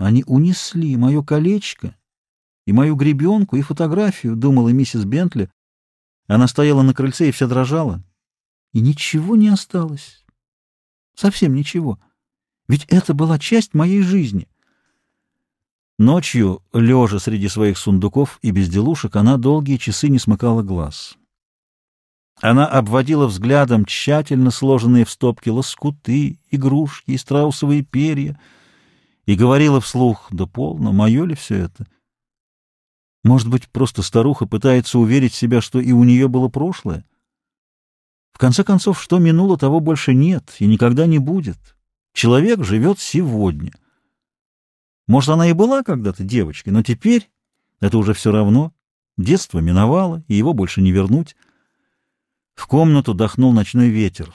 Они унесли мое колечко и мою гребенку, и фотографию, — думала миссис Бентли. Она стояла на крыльце и вся дрожала. И ничего не осталось. Совсем ничего. Ведь это была часть моей жизни. Ночью, лежа среди своих сундуков и безделушек, она долгие часы не смыкала глаз. Она обводила взглядом тщательно сложенные в стопки лоскуты, игрушки и страусовые перья и говорила вслух, да полно, мое ли все это? Может быть, просто старуха пытается уверить себя, что и у нее было прошлое? В конце концов, что минуло, того больше нет и никогда не будет. Человек живет сегодня. Может, она и была когда-то девочкой, но теперь это уже все равно. Детство миновало, и его больше не вернуть. В комнату дохнул ночной ветер.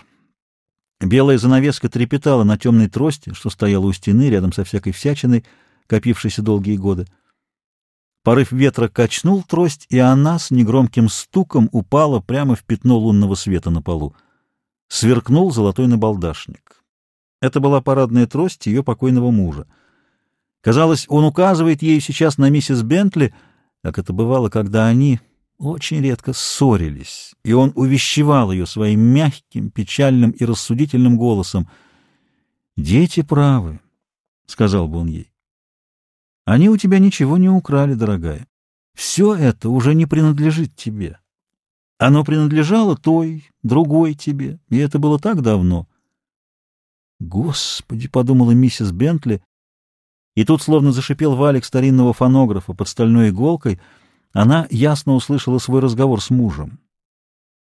Белая занавеска трепетала на темной трости, что стояла у стены рядом со всякой всячиной, копившейся долгие годы. Порыв ветра качнул трость, и она с негромким стуком упала прямо в пятно лунного света на полу. Сверкнул золотой набалдашник. Это была парадная трость ее покойного мужа. Казалось, он указывает ей сейчас на миссис Бентли, как это бывало, когда они очень редко ссорились, и он увещевал ее своим мягким, печальным и рассудительным голосом. «Дети правы», — сказал бы он ей. «Они у тебя ничего не украли, дорогая. Все это уже не принадлежит тебе. Оно принадлежало той, другой тебе, и это было так давно». «Господи!» — подумала миссис Бентли, и тут словно зашипел валик старинного фонографа под стальной иголкой — она ясно услышала свой разговор с мужем.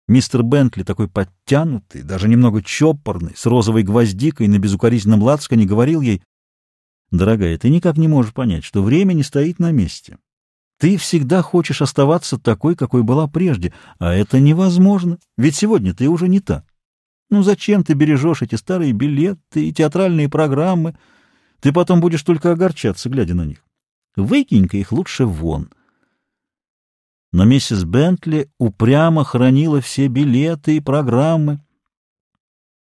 Мистер Бентли, такой подтянутый, даже немного чопорный, с розовой гвоздикой на безукоризненном лацкане, говорил ей, «Дорогая, ты никак не можешь понять, что время не стоит на месте. Ты всегда хочешь оставаться такой, какой была прежде, а это невозможно, ведь сегодня ты уже не та. Ну зачем ты бережешь эти старые билеты и театральные программы? Ты потом будешь только огорчаться, глядя на них. Выкинь-ка их лучше вон». Но миссис Бентли упрямо хранила все билеты и программы.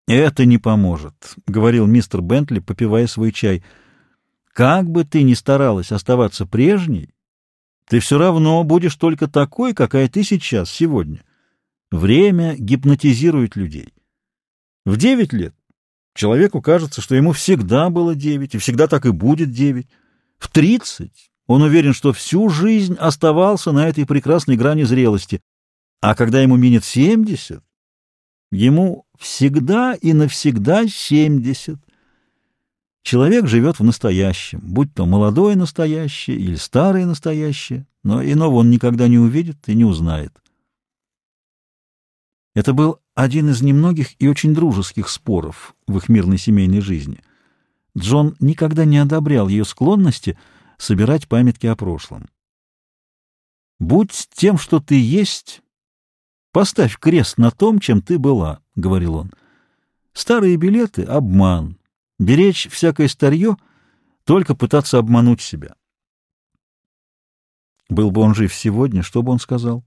«Это не поможет», — говорил мистер Бентли, попивая свой чай. «Как бы ты ни старалась оставаться прежней, ты все равно будешь только такой, какая ты сейчас, сегодня. Время гипнотизирует людей. В девять лет человеку кажется, что ему всегда было девять, и всегда так и будет девять. В тридцать он уверен, что всю жизнь оставался на этой прекрасной грани зрелости. А когда ему минет семьдесят, ему всегда и навсегда семьдесят. Человек живет в настоящем, будь то молодое настоящее или старое настоящее, но иного он никогда не увидит и не узнает. Это был один из немногих и очень дружеских споров в их мирной семейной жизни. Джон никогда не одобрял ее склонности — собирать памятки о прошлом. «Будь тем, что ты есть, поставь крест на том, чем ты была», — говорил он. «Старые билеты — обман. Беречь всякое старье — только пытаться обмануть себя». Был бы он жив сегодня, что бы он сказал?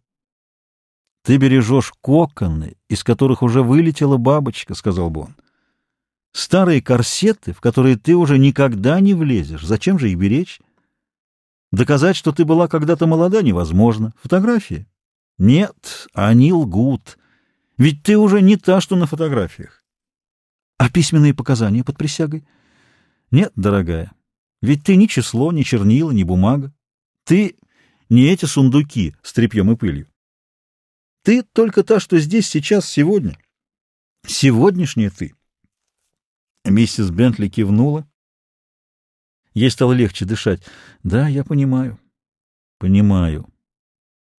«Ты бережешь коконы, из которых уже вылетела бабочка», — сказал бы он. «Старые корсеты, в которые ты уже никогда не влезешь. Зачем же их беречь?» Доказать, что ты была когда-то молода, невозможно. Фотографии? Нет, они лгут. Ведь ты уже не та, что на фотографиях. А письменные показания под присягой? Нет, дорогая, ведь ты ни число, ни чернила, ни бумага. Ты не эти сундуки с тряпьем и пылью. Ты только та, что здесь, сейчас, сегодня. Сегодняшняя ты. Миссис Бентли кивнула Ей стало легче дышать. Да, я понимаю. Понимаю.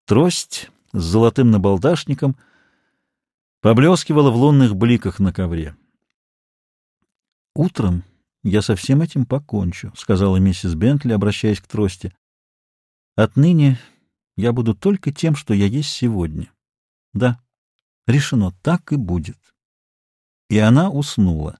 Трость с золотым набалдашником поблескивала в лунных бликах на ковре. «Утром я со всем этим покончу», — сказала миссис Бентли, обращаясь к трости. «Отныне я буду только тем, что я есть сегодня. Да, решено, так и будет». И она уснула.